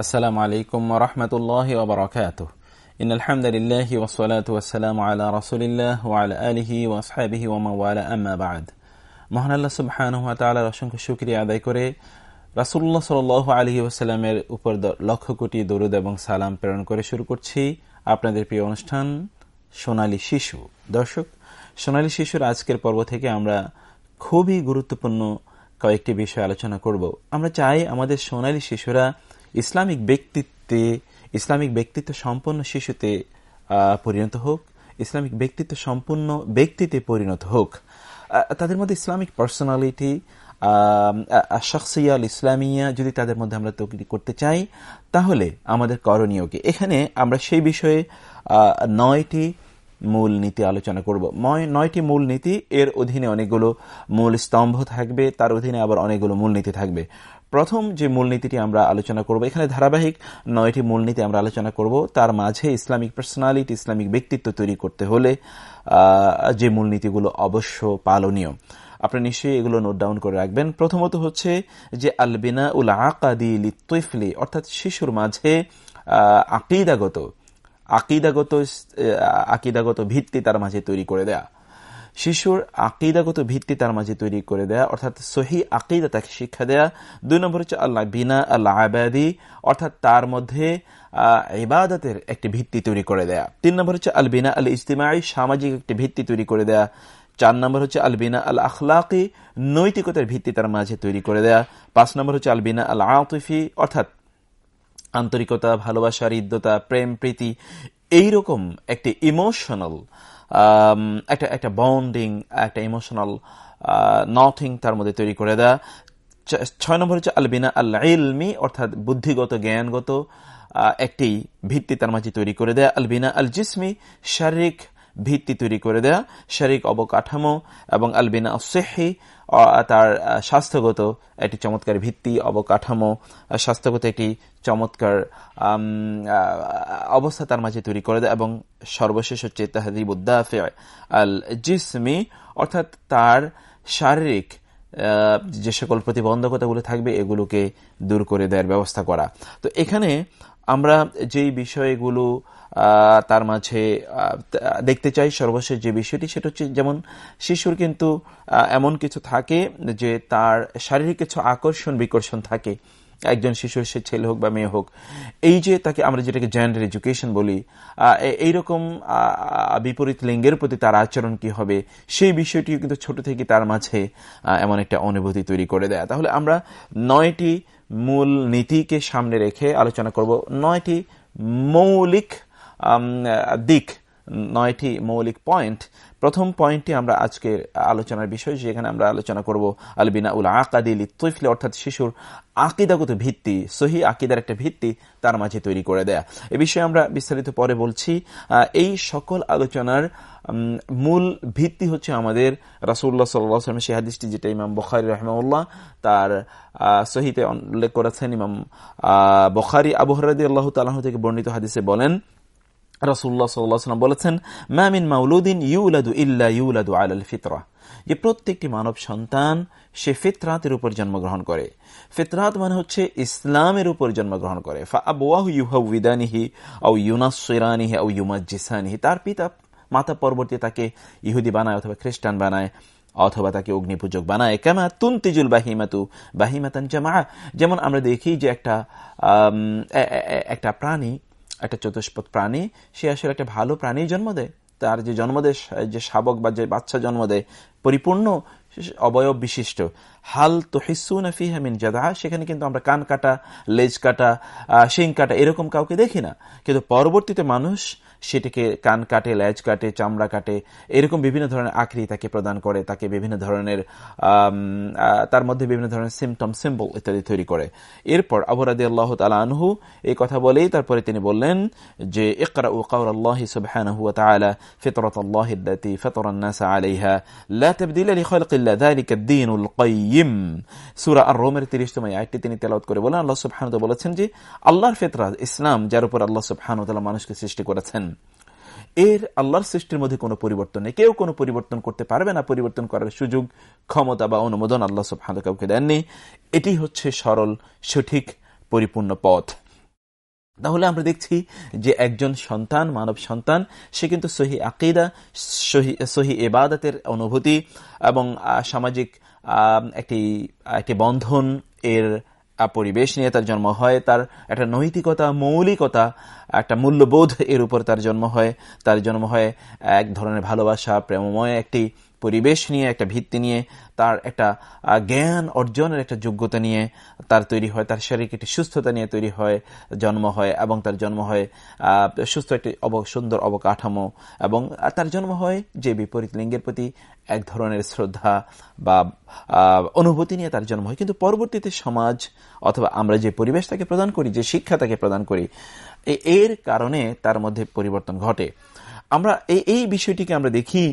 السلام عليكم ورحمة الله وبركاته إن الحمد لله والصلاة والسلام على رسول الله وعلى آله وأصحابه ومن والاه أما بعد মহান আল্লাহ সুবহানাহু ওয়া তাআলার অসংখ্য শুকরিয়া আদায় করে রাসূলুল্লাহ সাল্লাল্লাহু আলাইহি ওয়াসাল্লামের উপর লক্ষ কোটি দরুদ এবং সালাম প্রেরণ করে শুরু করছি আপনাদের প্রিয় অনুষ্ঠান, সোনালী শিশু। দর্শক, সোনালী শিশুর আজকের পর্ব থেকে আমরা খুবই গুরুত্বপূর্ণ কয়েকটি বিষয় আলোচনা করব। আমরা চাই আমাদের সোনালী শিশুরা ইসলামিক ব্যক্তিত্বে, ইসলামিক ব্যক্তিত্ব সম্পন্ন শিশুতে পরিণত হোক, ইসলামিক ব্যক্তিত্ব সম্পূর্ণ ব্যক্তিতে পরিণত হোক। তাদের মধ্যে ইসলামিক পার্সোনালিটি শখসিয়াল ইসলামিয়া যদি তাদের মধ্যে আমরা তৈরি করতে চাই, তাহলে আমাদের করণীয় কি? এখানে আমরা সেই বিষয়ে নয়টি মূল নীতি আলোচনা করব। নয়টি মূল নীতি, এর অধীনে অনেকগুলো মূল স্তম্ভ থাকবে, তার অধীনে আবার অনেকগুলো মূল নীতি থাকবে। প্রথম যে মূলনীতিটি আমরা আলোচনা করব, এখানে ধারাবাহিক নয়টি মূলনীতি আমরা আলোচনা করব। তার মাঝে ইসলামিক পার্সোনালিটি ইসলামিক ব্যক্তিত্ব তৈরি করতে হলে যে মূলনীতিগুলো অবশ্য পালনীয়। আপনি নিশ্চয়ই এগুলো নোট ডাউন করে রাখবেন। প্রথমত হচ্ছে যে আলবিনা উল আকাদি লিত্তফলি অর্থাৎ শিশুর মাঝে আকিদাগত আকিদাগত আকিদাগত ভিত্তি তার মাঝে তৈরি করে দেয়া। শিশুর আকিদাগত ভিত্তি তার মাঝে তৈরি করে দেয়া, অর্থাৎ সহি আকিদা তাকে শিক্ষা দেয়া। দুই নম্বর হচ্ছে আল্লাহ বিনা আল্লাহ আবাদি, অর্থাৎ তার মধ্যে ইবাদতের একটি ভিত্তি তৈরি করে দেয়া। তিন নম্বর হচ্ছে আল বিনা আল ইজতিমাই, সামাজিক একটি ভিত্তি তৈরি করে দেয়া। চার নম্বর হচ্ছে আলবিনা আল আখলাকি নৈতিকতার ভিত্তি তার মাঝে তৈরি করে দেয়া। পাঁচ নম্বর হচ্ছে আলবিনা আল আতিফি অর্থাৎ আন্তরিকতা ভালোবাসা হৃদ্যতা, প্রেম, প্রীতি, এইরকম একটি ইমোশনাল একটা একটা বন্ডিং একটা ইমোশনাল নথিং তার মধ্যে তৈরি করে দেয়া। ছয় নম্বর হচ্ছে আলবিনা আল ইলমি অর্থাৎ বুদ্ধিগত, জ্ঞানগত একটি ভিত্তি তার মাঝে তৈরি করে দেয়া। আলবিনা আল জিসমি শারীরিক ভিত্তি তৈরি করে দেয়া, শারীরিক অবকাঠামো এবং আলবিনা সেহি তার স্বাস্থ্যগত একটি চমৎকার ভিত্তি, অবকাঠামো স্বাস্থ্যগত একটি চমৎকার অবস্থা তার মাঝে তৈরি করে দেয় এবং সর্বশেষ হচ্ছে তাহাদিবুদ্দাফে আল জিসমি অর্থাৎ তার শারীরিক যে সকল প্রতিবন্ধকতাগুলো থাকবে এগুলোকে দূর করে দেওয়ার ব্যবস্থা করা। তো এখানে আমরা যেই বিষয়গুলো তার মাঝে দেখতে চাই সর্বশেষ যে বিষয়টি, সেটা হচ্ছে যেমন শিশুর কিন্তু এমন কিছু থাকে যে তার শারীরিক কিছু আকর্ষণ, বিকর্ষণ থাকে। একজন শিশুর সে ছেলে হোক বা মেয়ে হোক। এই যে তাকে আমরা যেটাকে জেন্ডার এডুকেশন বলি এইরকম বিপরীত লিঙ্গের প্রতি তার আচরণ কি হবে, সেই বিষয়টিও কিন্তু ছোট থেকে তার মাঝে এমন একটা অনুভূতি তৈরি করে দেয়। তাহলে আমরা নয়টি মূল নীতিকে সামনে রেখে আলোচনা করব। নয়টি মৌলিক দিক নয়টি মৌলিক পয়েন্ট। প্রথম পয়েন্টটি আমরা আজকের আলোচনার বিষয় যেখানে আমরা আলোচনা করব আলবিনা উল আকাদিল তৈফলে অর্থাৎ শিশুর আকিদাগত ভিত্তি, সহি আকিদার একটা ভিত্তি তার মাঝে তৈরি করে দেয়া। এ বিষয়ে আমরা বিস্তারিত পরে বলছি এই সকল আলোচনার মূল ভিত্তি হচ্ছে আমাদের রাসুল্লাহ সাল্লামের সেই হাদিসটি, যেটা ইমাম বখারি রহমাউল্লাহ তার সহিতে উল্লেখ করেছেন। ইমাম বখারি আবহরাদি আল্লাহ তালাহ থেকে বর্ণিত হাদিসে বলেন রসুল্লাহ সাল্লাম বলেছেন মামিন মাউলুদ্দিন ইউলাদু ইল্লা ইউলাদু আলাল ফিতরা। যে প্রত্যেকটি মানব সন্তান, সে ফিতরাতের উপর জন্মগ্রহণ করে। ফিতরাত মানে হচ্ছে ইসলামের উপর জন্মগ্রহণ করে। তার পিতা, মাতা পরবর্তী তাকে ইহুদি বানায় অথবা খ্রিস্টান বানায় অথবা তাকে অগ্নিপূজক বানায়। কেমা তুন্তিজুল বাহিমাতু বাহিমাতান জামা যেমন আমরা দেখি যে একটা একটা প্রাণী একটা চতুষ্পদ প্রাণী, সে আসলে একটা ভালো প্রাণী জন্ম দেয়। তার যে জন্ম দেয়, যে শাবক বা যে বাচ্চা জন্ম দেয়, পরিপূর্ণ, অবয়ব বিশিষ্ট। হাল তো হিসুনাফি হামিন জাদা, সেখানে কিন্তু আমরা কান কাটা, লেজ কাটা শিং কাটা, এরকম কাউকে দেখি না। কিন্তু পরবর্তীতে মানুষ সেটিকে কান কাটে ল্যাজ কাটে, চামড়া কাটে, এরকম বিভিন্ন ধরনের আকৃতি তাকে প্রদান করে, তাকে বিভিন্ন ধরনের তার মধ্যে বিভিন্ন ধরনের সিমটম সিম্বল ইত্যাদি তৈরি করে। এরপর আবুরাদি আল্লাহ তালা আনহু এই কথা বলেই তারপরে তিনি বললেন যে ইকরা উকাউর আল্লাহ সুবহানাহু ওয়া তাআলা ফিতরাত আল্লাহ আল্লাতী ফাতারান নাস আলাইহা, লা তাবদিল লি খালকিল্লা যালিকা আদ-দীনুল কাইয়্যিম সূরা আর-রুমের 30 তম আয়াতটি তিনি তেলাওয়াত করে বলেন, আল্লাহ সুবহানাহু ওয়া তাআলা বলেছেন যে, আল্লাহর ফিতরা, ইসলাম, যার উপর আল্লাহ সুবহানাহু ওয়া তাআলা মানুষকে সৃষ্টি করেছেন এর আল্লাহর সৃষ্টির মধ্যে কোনো পরিবর্তন নেই। কেউ কোনো পরিবর্তন করতে পারবে না। পরিবর্তন করার সুযোগ, ক্ষমতা বা অনুমোদন আল্লাহ সুবহানাহু কাউকে দেননি। এটি হচ্ছে সরল, সঠিক, পরিপূর্ণ পথ। তাহলে আমরা দেখছি যে একজন সন্তান, মানব সন্তান, সে কিন্তু সহি আকিদা, সহি এবাদতের অনুভূতি এবং সামাজিক একটি একটি বন্ধন এর পরিবেশ নিয়ে তার জন্ম হয়, তার একটা নৈতিকতা, মৌলিকতা, একটা মূল্যবোধ এর উপর তার জন্ম হয়। তার জন্ম হয় এক ধরনের ভালোবাসা, প্রেমময় একটি পরিবেশ নিয়ে, একটা ভিত্তি নিয়ে, তার একটা জ্ঞান অর্জনের একটা যোগ্যতা নিয়ে তার তৈরি হয়, তার শারীরিক একটি সুস্থতা নিয়ে তৈরি হয়, জন্ম হয় এবং তার জন্ম হয় সুস্থ একটি অব, সুন্দর অবকাঠামো এবং তার জন্ম হয় যে বিপরীত লিঙ্গের প্রতি এক ধরনের শ্রদ্ধা বা অনুভূতি নিয়ে তার জন্ম হয়। কিন্তু পরবর্তীতে সমাজ অথবা আমরা যে পরিবেশ তাকে প্রদান করি, যে শিক্ষা তাকে প্রদান করি এর কারণে তার মধ্যে পরিবর্তন ঘটে। আমরা এই বিষয়টিকে আমরা দেখি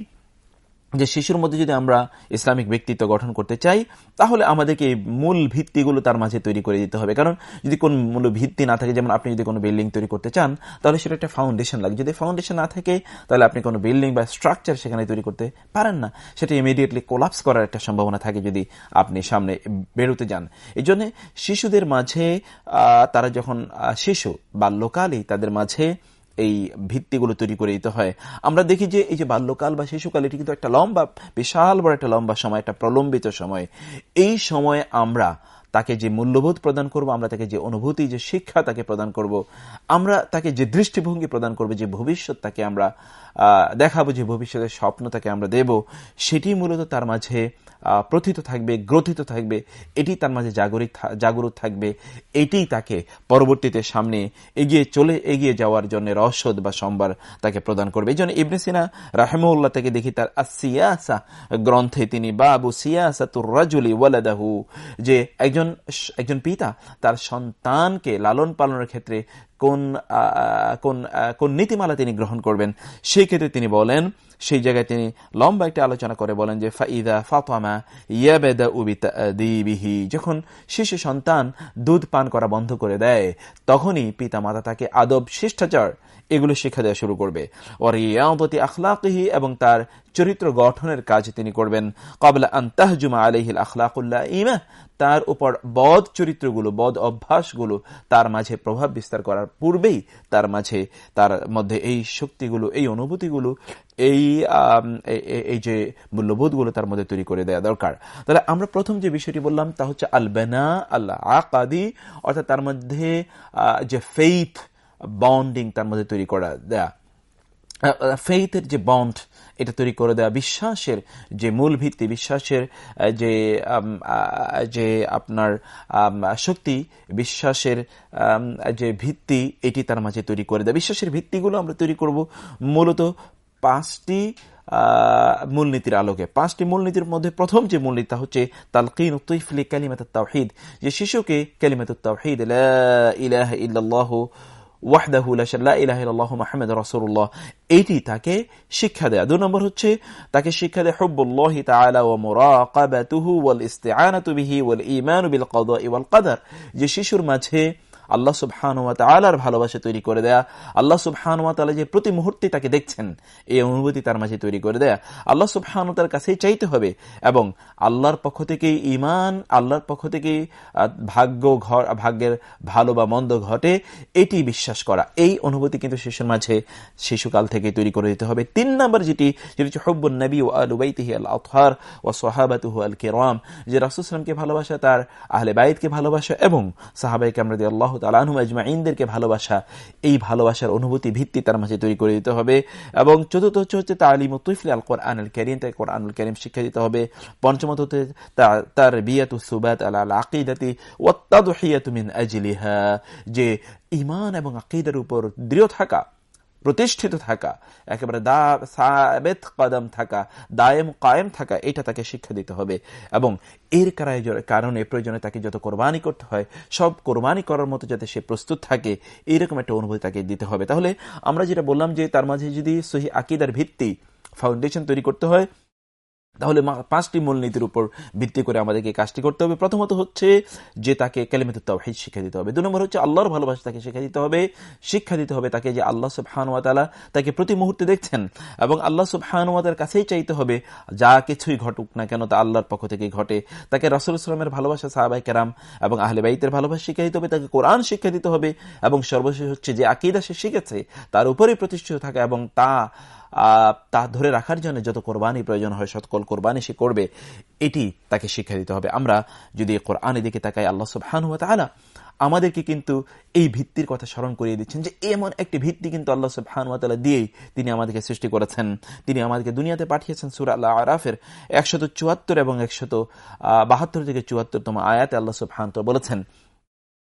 যে শিশুর মধ্যে যদি আমরা ইসলামিক ব্যক্তিত্ব গঠন করতে চাই, তাহলে আমাদেরকে মূল ভিত্তিগুলো তার মাঝে তৈরি করে দিতে হবে। কারণ যদি কোন মূল ভিত্তি না থাকে, যেমন আপনি যদি কোনো বিল্ডিং তৈরি করতে চান, তাহলে সেটা একটা ফাউন্ডেশন লাগে। যদি ফাউন্ডেশন না থাকে, তাহলে আপনি কোনো বিল্ডিং বা স্ট্রাকচার সেখানে তৈরি করতে পারেন না। সেটা ইমিডিয়েটলি কোলাপস করার একটা সম্ভাবনা থাকে যদি আপনি সামনে বেরোতে যান। এই জন্য শিশুদের মাঝে তারা যখন শিশু বা লোকালি তাদের মাঝে এই ভিত্তিগুলো তৈরি করে দিতে হয়। আমরা দেখি যে এই যে বাল্যকাল বা শিশুকাল, এটি কিন্তু একটা লম্বা, বিশাল বড় একটা লম্বা সময়, একটা প্রলম্বিত সময়। এই সময়ে আমরা তাকে যে মূল্যবোধ প্রদান করব, আমরা তাকে যে অনুভূতি, যে শিক্ষা তাকে প্রদান করব, আমরা তাকে যে দৃষ্টিভঙ্গি প্রদান করব, যে ভবিষ্যৎ তাকে আমরা দেখাবো, যে ভবিষ্যতের স্বপ্ন তাকে আমরা দেব, সেটি মূলত তার মাঝে প্রথিত থাকবে, গ্রথিত থাকবে, এটি তার মাঝে জাগরিক জাগরুক থাকবে এটি তাকে পরবর্তীতে সামনে এগিয়ে চলে, এগিয়ে যাওয়ার জন্য রসদ বা সম্বার তাকে প্রদান করবে। এই জন্য ইবনে সিনা রাহেমউল্লাহ থেকে দেখি তার আসিয়াসা গ্রন্থে তিনি বাবু সিয়াসা তুর রাজুলি ওয়ালাদাহু, যে একজন একজন পিতা তার সন্তানকে লালন পালনের ক্ষেত্রে কোন কোন কোন নীতিমালা তিনি গ্রহণ করবেন, সেই ক্ষেত্রে তিনি বলেন, সেই জায়গায় তিনি লম্বা একটি আলোচনা করে বলেন যে, ফাইদা ফাতামা ইয়াবেদা উবিতা যখন শিশু সন্তান দুধ পান করা বন্ধ করে দেয়, তখনই পিতা মাতা তাকে আদব, শিষ্টাচার এগুলো শিক্ষা দেওয়া শুরু করবে। ওর ইয়ামতি আখলাকিহি এবং তার চরিত্র গঠনের কাজ তিনি করবেন। কবলা আন্তাহজুমা আলহিল আখলাকুল্লাহ ইমা তার উপর বদ চরিত্রগুলো, বদ অভ্যাসগুলো তার মাঝে প্রভাব বিস্তার করার পূর্বেই তার মাঝে, তার মধ্যে এই শক্তিগুলো, এই অনুভূতিগুলো, এই এই যে মূল্যবোধগুলো তার মধ্যে তৈরি করে দেওয়া দরকার। তাহলে আমরা প্রথম যে বিষয়টি বললাম তা হচ্ছে আলবেনা আল্লাহ আকাদি অর্থাৎ তার মধ্যে যে ফেইথ বন্ডিং তার মধ্যে তৈরি করা দেয়া। ফেইথের যে বন্ড, এটা তৈরি করে দেওয়া বিশ্বাসের যে মূল ভিত্তি, বিশ্বাসের যে যে আপনার শক্তি, বিশ্বাসের যে ভিত্তি, এটি তার মাঝে তৈরি করে দেয়। বিশ্বাসের ভিত্তিগুলো আমরা তৈরি করব মূলত পাঁচটি মূলনীতির আলোকে। পাঁচটি মূলনীতির মধ্যে প্রথম যে মূলনীতি হচ্ছে তালকিন উত্তইফলি কালিমাত তাওহিদ। যে শিশুকে তাওহিদ ইলাহ ইল্লাল্লাহ ওয়াহদাহুল্লাহ এটি তাকে শিক্ষা দেয়া। দু নম্বর হচ্ছে, তাকে শিক্ষা দেয় হব্বুল্লাহ তাআলা ওয়া মুরাকাবাতুহু ওয়াল ইস্তিআনাতু বিহি ওয়াল ঈমানু বিল কদাই ওয়াল কদর যে শিশুর মাঝে আল্লাহ সুবহানুয়াত আলার ভালোবাসা তৈরি করে দেয়া। আল্লাহ সুবহানুয়াত আলা যে প্রতি মুহূর্তে তাকে দেখছেন, এই অনুভূতি তার মাঝে তৈরি করে দেয়া। আল্লাহ সুবহানুতার কাছেই চাইতে হবে এবং আল্লাহর পক্ষ থেকে ইমান আল্লাহর পক্ষ থেকে ভাগ্য ঘর ভাগ্যের ভালো বা মন্দ ঘটে, এটি বিশ্বাস করা। এই অনুভূতি কিন্তু শিশুর মাঝে শিশুকাল থেকে তৈরি করে দিতে হবে। তিন নম্বর যেটি যেটি হচ্ছে ও আল উবাইতিহি আল আতহার ও সোহাবাতুহ আল কেরাম যে রাসুসলামকে ভালোবাসা, তার আহলে বাইদকে ভালোবাসা এবং সাহাবাইকে আমরা দিয়ে আল্লাহ তালাহম আজমাইনদেরকে ভালোবাসা, এই ভালোবাসার অনুভূতি ভিত্তি তার মাঝে তৈরি করে দিতে হবে। এবং চতুর্থ হচ্ছে হচ্ছে তালিম তুফলি আল কোরআন আল ক্যারিম তাই কোরআন আল করিম শিক্ষা দিতে হবে। পঞ্চমত হতে তার বিয়াত সুবাত আল আকিদাতি ওয়াত্তাদহিয়াতু মিন আজলিহা, যে ইমান এবং আকিদার উপর দৃঢ় থাকা প্রতিষ্ঠিত থাকা, একেবারে দা, সাবেত কদম থাকা, দায়েম কায়েম থাকা, এটা তাকে শিক্ষা দিতে হবে। এবং এর কারণে প্রয়োজনে তাকে যত কোরবানি করতে হয়, সব কোরবানি করার মতো যাতে সে প্রস্তুত থাকে এইরকম একটা অনুভূতি তাকে দিতে হবে। তাহলে আমরা যেটা বললাম যে, তার মাঝে যদি সহি আকিদার ভিত্তি ফাউন্ডেশন তৈরি করতে হয় তাহলে পাঁচটি মূলনীতির উপর ভিত্তি করে আমাদেরকে কাজটি করতে হবে। প্রথমত হচ্ছে যে তাকে ক্যালিমেতে তাওহিদ শিক্ষা দিতে হবে। দু নম্বর হচ্ছে আল্লাহর ভালোবাসা তাকে শিক্ষা দিতে হবে। শিক্ষা দিতে হবে তাকে যে আল্লাহ সুবহানুয়াতালা তাকে প্রতি মুহূর্তে দেখছেন এবং আল্লাহ সুবহানুয়াতার কাছেই চাইতে হবে। যা কিছুই ঘটুক না কেন তা আল্লাহর পক্ষ থেকে ঘটে। তাকে রসুল ইসলামের ভালোবাসা সাহাবাই কেরাম এবং আহলে বাইতের ভালোবাসা শিক্ষা দিতে হবে। তাকে কোরআন শিক্ষা দিতে হবে এবং সর্বশেষ হচ্ছে যে আকিদা সে শিখেছে, তার উপরেই প্রতিষ্ঠিত থাকা এবং তা তা ধরে রাখার জন্য যত কোরবানি প্রয়োজন হয়, সৎকল কোরবানি সে করবে, এটি তাকে শিক্ষা দিতে হবে। আমরা যদি কোরআনের দিকে তাকাই, আল্লাহ সুবহানুয়া তালা আমাদেরকে কিন্তু এই ভিত্তির কথা স্মরণ করিয়ে দিচ্ছেন যে এমন একটি ভিত্তি কিন্তু আল্লাহ সুবহানুয়াতালা দিয়েই তিনি আমাদেরকে সৃষ্টি করেছেন। তিনি আমাদেরকে দুনিয়াতে পাঠিয়েছেন সুরা আল্লাহ আরাফের একশত চুয়াত্তর এবং একশত বাহাত্তর থেকে চুয়াত্তরতম আয়াতে আল্লাহ সুবহান বলেছেন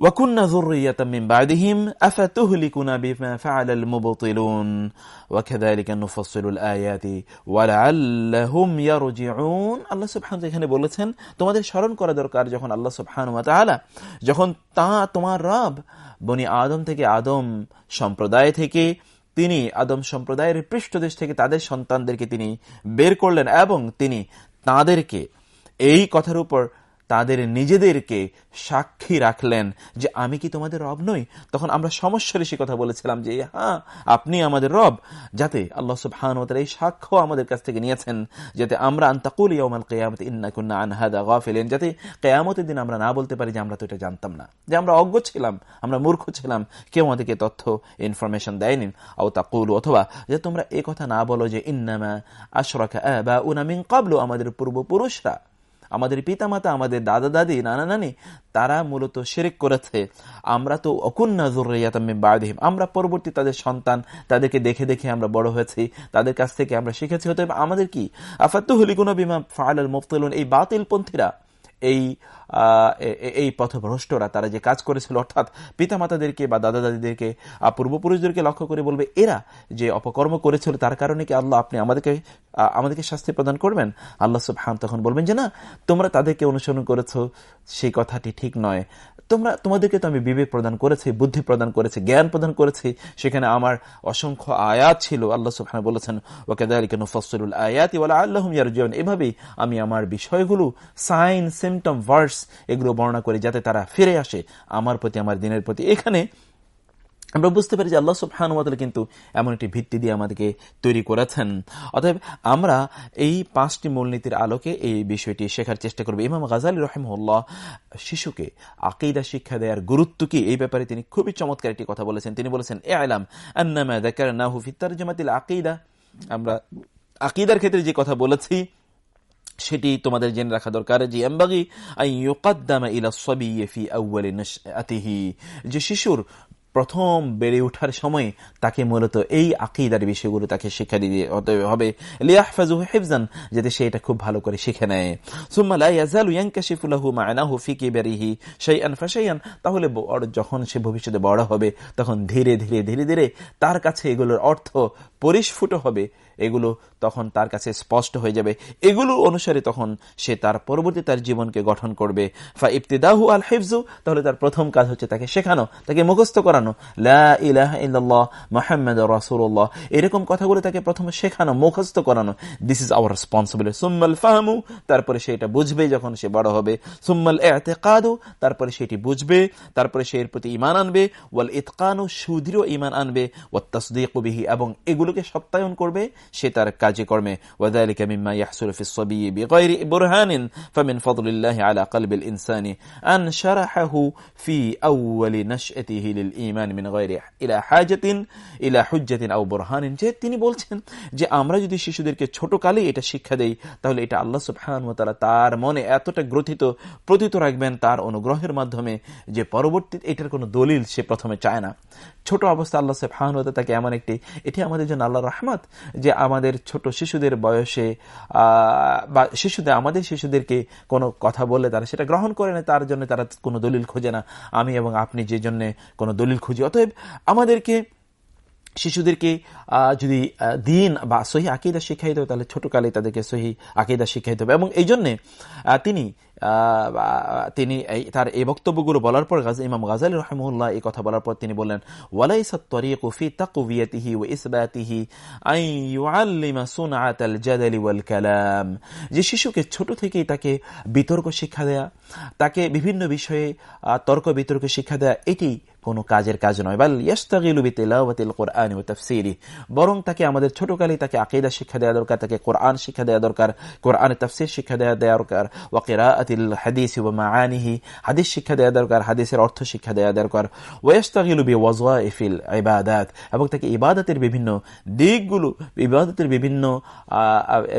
وكنا ذرية من بعدهم أفتهلكنا بما فعل المبطلون وكذلك نفصل الآيات ولعلهم يرجعون আল্লাহ সুবহান এখানে বলেছেন তোমাদের স্মরণ করা দরকার যখন আল্লাহ সুবহান ওয়া তাআলা যখন তা তোমার রব বনি আদম থেকে আদম সম্প্রদায় থেকে তিনি আদম সম্প্রদায়ের পৃষ্ঠদেশ থেকে তাদের সন্তানদেরকে তিনি বের করলেন এবং তিনি তাদেরকে এই কথার উপর তাদের নিজেদেরকে সাক্ষী রাখলেন যে আমি কি তোমাদের রব নই? তখন আমরা সমস্যার সে কথা বলেছিলাম যে হ্যাঁ আপনি আমাদের রব। যাতে আল্লাহ সুবহান এই সাক্ষ্য আমাদের কাছ থেকে নিয়েছেন, যাতে আমরা আন্তাকুল ইয়ামাল কেয়ামত ইন্নাকুন্না আনহাদা গাফিলেন, যাতে কেয়ামতের দিন আমরা না বলতে পারি যে আমরা তো এটা জানতাম না, যে আমরা অজ্ঞ ছিলাম, আমরা মূর্খ ছিলাম, কেউ আমাদেরকে তথ্য ইনফরমেশন দেয়নি। আও তাকুল, অথবা যে তোমরা এ কথা না বলো যে, ইন্নামা আশরাকা বা উনামিন কাবলু আমাদের পূর্বপুরুষরা আমাদের পিতামাতা, আমাদের দাদা, দাদি, নানা, নানি, তারা মূলত শেরেক করেছে। আমরা তো অকুন্না জুরিয়াতামে বাদিম আমরা পরবর্তী তাদের সন্তান, তাদেরকে দেখে দেখে আমরা বড় হয়েছি। তাদের কাছ থেকে আমরা শিখেছি। হতে আমাদের কি? আফাত্তু হলিগুনা বিমা ফাল মুফতলুন এই বাতিল পন্থীরা এই এই পথভ্রষ্টরা, তারা যে কাজ করেছিল, অর্থাৎ পিতামাতাদেরকে বা দাদা দাদিদেরকে পূর্বপুরুষদেরকে লক্ষ্য করে বলবে, এরা যে অপকর্ম করেছিল, তার কারণে কি আল্লাহ আপনি আমাদেরকে আমাদেরকে শাস্তি প্রদান করবেন? আল্লাহ সুবহান তখন বলবেন যে, না, তোমরা তাদেরকে অনুসরণ করেছ, সেই কথাটি ঠিক নয়। তোমরা, তোমাদেরকে তো আমি বিবেক প্রদান করেছি, বুদ্ধি প্রদান করেছি, জ্ঞান প্রদান করেছি। সেখানে আমার অসংখ্য আয়াত ছিল। আল্লাহ সুবহান বলেছেন ওকেদারিকে নুফসুল আয়াত আল্লাহ ইয়ারজিউন। এভাবেই আমি আমার বিষয়গুলো, সাইন, সিমটম, ভার্স এগুলো বর্ণনা করি যাতে তারা ফিরে আসে আমার প্রতি, আমার দিনের প্রতি। এখানে আমরা বুঝতে পারি যে আল্লাহ সুবহানুয়াতালা কিন্তু এমন একটি ভিত্তি দিয়ে আমাদেরকে তৈরি করেছেন। অতএব আমরা এই পাঁচটি মূলনীতির আলোকে এই বিষয়টি শেখার চেষ্টা করব। ইমাম গাজালি রহমুল্লাহ শিশুকে আকিদা শিক্ষা দেওয়ার গুরুত্ব কি? এই ব্যাপারে তিনি খুবই চমৎকার একটি কথা বলেছেন। তিনি বলেছেন এ আলাম আন্নামা দেখার নাহু ফিত্তার জামাতিল আকিদা। আমরা আকিদার ক্ষেত্রে যে কথা বলেছি সেটি তোমাদের জেনে রাখা দরকার যে এমবাগি যে শিশুর প্রথম বেড়ে ওঠার সময় তাকে মূলত এই আকিদার বিষয়গুলো তাকে শিক্ষা দিয়ে হবে। লিয়াহফাজু হেফজান যাতে সে এটা খুব ভালো করে শিখে নেয়। সুম্মা তাহলে যখন সে ভবিষ্যতে বড় হবে, তখন ধীরে ধীরে ধীরে ধীরে তার কাছে এগুলোর অর্থ পরিস্ফুট হবে। এগুলো তখন তার কাছে স্পষ্ট হয়ে যাবে। এগুলো অনুসারে তখন সে তার পরবর্তী তার জীবনকে গঠন করবে। ফা ইফতিদাহু আল হেফজু তাহলে তার প্রথম কাজ হচ্ছে তাকে শেখানো, তাকে মুখস্থ করানো। লাহাম্মদ রাসুল্লাহ এরকম কথাগুলো তাকে প্রথমে শেখানো, মুখস্থ করানো। দিস ইজ আওয়ার রেসপন্সিবিলিটি সুম্মাল ফাহমু, তারপরে সে এটা বুঝবে যখন সে বড় হবে। সুম্মাল এতে কাদু তারপরে সেটি বুঝবে। তারপরে সে এর প্রতি ইমান আনবে। ওয়াল ইতকানু, সুদৃঢ় ইমান আনবে। ও তসদিক বিহি, এবং এগুলোকে সত্যায়ন করবে। সে তার কাজে কর্মে তিনি বলছেন যে আমরা যদি শিশুদেরকে ছোট কালে এটা শিক্ষা দেই, তাহলে এটা আল্লাহ সুবহানাহু তার মনে এতটা গ্রথিত, প্রথিত রাখবেন তার অনুগ্রহের মাধ্যমে যে পরবর্তী এটার কোন দলিল সে প্রথমে চায় না। ছোট অবস্থা আল্লাহ সেফাহন হতে তাকে এমন একটি, এটি আমাদের জন্য আল্লাহ রহমত যে আমাদের ছোট শিশুদের বয়সে বা শিশুদের, আমাদের শিশুদেরকে কোনো কথা বললে তারা সেটা গ্রহণ করে না, তার জন্য তারা কোনো দলিল খোঁজে না। আমি এবং আপনি যে জন্য কোনো দলিল খুঁজি। অতএব আমাদেরকে শিশুদেরকে যদি দিন বা সহি আকিদা শিখাইতে হবে তাহলে ছোটকালে তাদেরকে সহি আকিদা শিখাইতে হবে এবং এই জন্যে তিনি তিনি তার এই বক্তব্যগুলো বলার পর ইমাম গাজাল রহমুল্লাহ এই কথা বলার পর তিনি বললেন, ওয়ালাইসাত তরিকু ফি তাকওয়িয়াতিহি ওয়া ইসবাতিহি কালাম। যে শিশুকে ছোট থেকেই তাকে বিতর্ক শিক্ষা দেয়া, তাকে বিভিন্ন বিষয়ে তর্ক বিতর্ক শিক্ষা দেয়া, এটি কোনো কাজের কাজ নয়। বাল ইয়াস্তাগিলু বিতিলাওয়াতিল কোরআন ওয়া তাফসীরি। বরং তাকে আমাদের ছোটকালেই তাকে আকীদা শিক্ষা দেওয়া দরকার, তাকে কোরআন শিক্ষা দেওয়া দরকার, কোরআন তাফসীর শিক্ষা দেওয়া দেওয়া দরকার, ওয়া কিরাআতিল হাদিস ওয়া মাআনিহি, হাদিস শিক্ষা দেওয়া দরকার, হাদিসের অর্থ শিক্ষা দেওয়া দরকার। ওয়া ইয়াস্তাগিলু বিওয়াযাইফিল ইবাদাত, এবং তাকে ইবাদতের বিভিন্ন দিকগুলো, ইবাদতের বিভিন্ন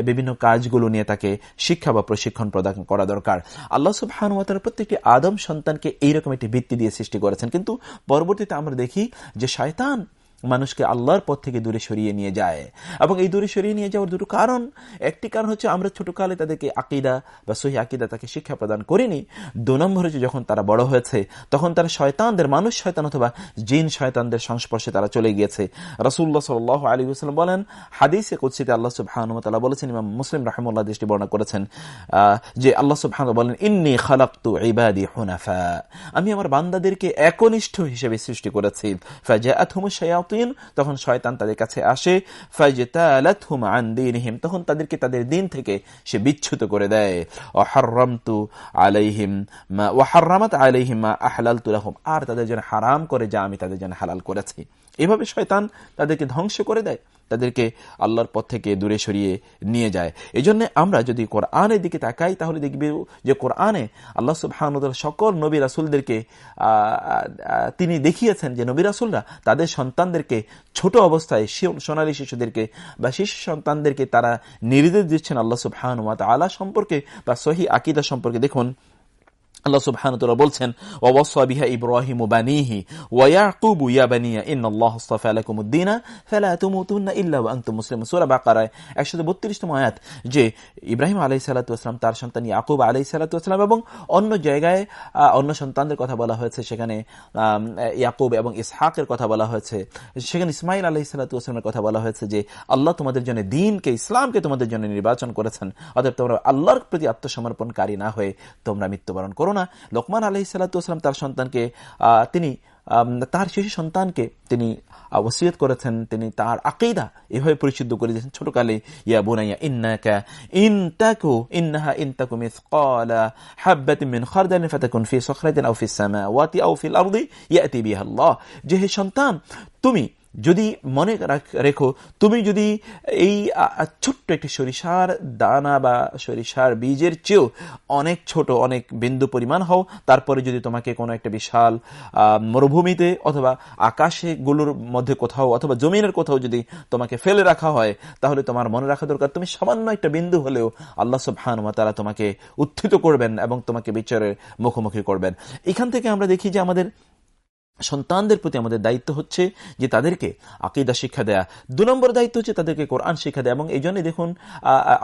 বিভিন্ন কাজগুলো নিয়ে তাকে শিক্ষা বা প্রশিক্ষণ প্রদান করা দরকার। আল্লাহ সুবহানাহু ওয়া তাআলা প্রত্যেকটি আদম সন্তানকে এইরকম একটি ভিত্তি দিয়ে সৃষ্টি করেছেন। কিন্তু পরবর্তীতে আমরা দেখি যে শয়তান মানুষকে আল্লাহর পথ থেকে দূরে সরিয়ে নিয়ে যায়। এবং এই দূরে সরিয়ে নিয়ে যাওয়ার দুটো কারণ, একটি কারণ হচ্ছে আমরা ছোটকালে তাদেরকে আকিদা বা সহি আকিদা তাকে শিক্ষা প্রদান করিনি। দু নম্বর হচ্ছে যখন তারা বড় হয়েছে, তখন তারা শয়তানদের, মানুষ শয়তান অথবা জিন শয়তানদের সংস্পর্শে তারা চলে গিয়েছে। রসুল্লাহ সাল আলী আসলাম বলেন, হাদিসে কুৎসিতে আল্লাহ সুবাহানুমতাল্লাহ বলেছেন, ইমাম মুসলিম রাহমুল্লাহ দৃষ্টি বর্ণনা করেছেন যে আল্লাহ সুবহান বলেন, ইন্নি খালাক্তু ইবাদি হুনাফা। আমি আমার বান্দাদেরকে একনিষ্ঠ হিসেবে সৃষ্টি করেছি। ফাজা আথমু শায়াতিন, তখন শয়তান তাদের কাছে আসে দীনহিম, তখন তাদেরকে তাদের দিন থেকে সে বিচ্ছুত করে দেয়। ওয়াহাররামতু আলাইহিম মা, ওয়াহাররামাত আলাইহিম মা আহলালতু আর তাদের জন্য হারাম করে যা আমি তাদের জন্য হালাল করেছি। এভাবে শয়তান তাদেরকে ধ্বংস করে দেয়। তাদেরকে আল্লাহর পথ থেকে দূরে সরিয়ে নিয়ে যায়। এই জন্য আমরা যদি কোরআনের দিকে তাকাই, তাহলে দেখবে যে কোরআনে আল্লাহ সুবাহানুদ্দাল সকল নবী রাসুলদেরকে তিনি দেখিয়েছেন যে নবী রাসুলরা তাদের সন্তানদেরকে ছোট অবস্থায় সোনালী শিশুদেরকে বা শিশু সন্তানদেরকে তারা নির্দেশ দিচ্ছেন আল্লাহ সুবাহানুমাত আলা সম্পর্কে বা সহি আকিদা সম্পর্কে। দেখুন আল্লাহ সুবহানাহু বলছেন ইব্রাহিম তামুতুন্না ইল্লা ওয়া আনতুম মুসলিমুন। সূরা বাকারায় 132 তম আয়াত, যে ইব্রাহিম তার সন্তান ইয়াকুব এবং অন্য জায়গায় অন্য সন্তানদের কথা বলা হয়েছে, সেখানে ইয়াকুব এবং ইসহাকের কথা বলা হয়েছে, সেখানে ইসমাইল ওয়াসালামের কথা বলা হয়েছে যে, আল্লাহ তোমাদের জন্য দ্বীনকে ইসলামকে তোমাদের জন্য নির্বাচন করেছেন, অতএব তোমরা আল্লাহর প্রতি আত্মসমর্পণকারী না হয়ে তোমরা মৃত্যুবরণ করো না লোকমান আলহি সাল্লাতাম তার সন্তানকে তিনি তার শিশু সন্তানকে তিনি ওসিয়ত করেছেন, তিনি তার আকিদা এভাবে পরিশুদ্ধ করে দিয়েছেন। ছোটকালে, ইয়া বুনাইয়া, ইন্নাকা ইনতাকু ইন্নাহা ইনতাকু মিসকালা হাববাতিন মিন খারদালিন ফাতাকুন ফি সখরাতিন আও ফিস সামাওয়াতি আও ফিল আরদি ইয়াতি বিহা আল্লাহ। যে হে সন্তান, তুমি যদি মনে রেখো তুমি যদি এই ছোট্ট একটি সরিষার দানা বা সরিষার বীজের চেয়েও অনেক ছোট, অনেক বিন্দু পরিমাণ হও, তারপরে যদি তোমাকে কোনো একটা বিশাল মরুভূমিতে অথবা আকাশে গুলোর মধ্যে কোথাও অথবা জমিনের কোথাও যদি তোমাকে ফেলে রাখা হয়, তাহলে তোমার মনে রাখা দরকার তুমি সামান্য একটা বিন্দু হলেও আল্লাহ সুবহান তারা তোমাকে উত্থিত করবেন এবং তোমাকে বিচারের মুখোমুখি করবেন। এখান থেকে আমরা দেখি যে আমাদের সন্তানদের প্রতি আমাদের দায়িত্ব হচ্ছে যে তাদেরকে আকিদা শিক্ষা দেয়া। দু নম্বর দায়িত্ব হচ্ছে তাদেরকে কোরআন শিক্ষা দেয়া এবং এই জন্যই দেখুন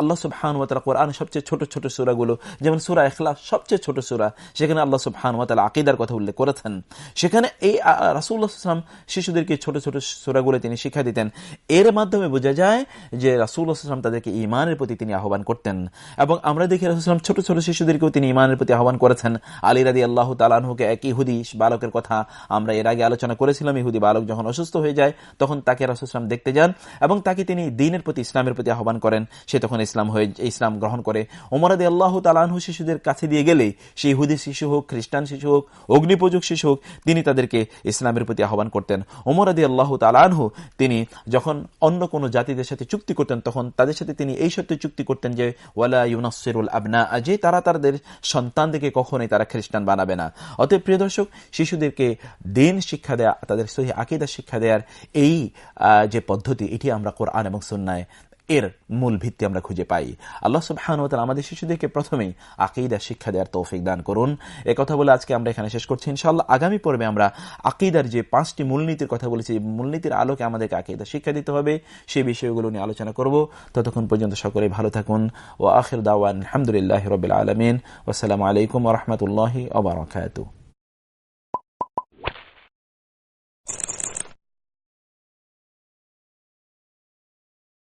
আল্লাহ সুবহান ওয়াতালা কোরআন সবচেয়ে ছোট ছোট সুরাগুলো, যেমন সুরা এখলা সবচেয়ে ছোট সুরা, সেখানে আল্লাহ সুবহান ওয়াতালা আকিদার কথা উল্লেখ করেছেন। সেখানে এই রাসুল্লাহাম শিশুদেরকে ছোট ছোট সুরাগুলো তিনি শিক্ষা দিতেন। এর মাধ্যমে বোঝা যায় যে রাসুল্লাহাম তাদেরকে ইমানের প্রতি তিনি আহ্বান করতেন এবং আমরা দেখি রাসুলাম ছোট ছোট শিশুদেরকেও তিনি ইমানের প্রতি আহ্বান করেছেন। আলী রাদি আল্লাহ তালাহুকে এক ইহুদি বালকের কথা আমরা এর আগে আলোচনা করেছিলাম, ইহুদি বালক যখন অসুস্থ হয়ে যায়, তখন তাকে রাসুসলাম দেখতে যান এবং তাকে তিনি দিনের প্রতি, ইসলামের প্রতি আহ্বান করেন। সে তখন ইসলাম হয়ে, ইসলাম গ্রহণ করে। ওমরাদি আল্লাহ তালাহু শিশুদের কাছে দিয়ে গেলেই সে ইহুদি শিশু হোক, খ্রিস্টান শিশু হোক, অগ্নিপূজক শিশু হোক, তিনি তাদেরকে ইসলামের প্রতি আহ্বান করতেন। ওমরাদি আল্লাহ তালাহু তিনি যখন অন্য কোনো জাতিদের সাথে চুক্তি করতেন, তখন তাদের সাথে তিনি এই সত্যি চুক্তি করতেন যে, ওয়ালা ইউনাসিরুল আবনা যে তারা তাদের সন্তানদেরকে কখনোই তারা খ্রিস্টান বানাবে না। অতএব প্রিয় দর্শক, শিশুদেরকে দিন শিক্ষা দেয়া, তাদের সহি আকিদা শিক্ষা দেওয়ার এই যে পদ্ধতি, এটি আমরা কোরআন এবং সন্ন্যায় এর মূল ভিত্তি আমরা খুঁজে পাই। আল্লাহ সুবহান আমাদের শিশুদেরকে প্রথমেই আকিদা শিক্ষা দেওয়ার তৌফিক দান করুন। এ কথা বলে আজকে আমরা এখানে শেষ করছি। ইনশাল্লাহ আগামী পর্বে আমরা আকিদার যে পাঁচটি মূলনীতির কথা বলেছি মূলনীতির আলোকে আমাদেরকে আকিদা শিক্ষা দিতে হবে সেই বিষয়গুলো নিয়ে আলোচনা করব। ততক্ষণ পর্যন্ত সকলে ভালো থাকুন। ও আখির দাওয়ান আলহামদুলিল্লাহ রবিল আলমিন। ওসালামু আলাইকুম রহমতুল্লাহ ওবরাকাতু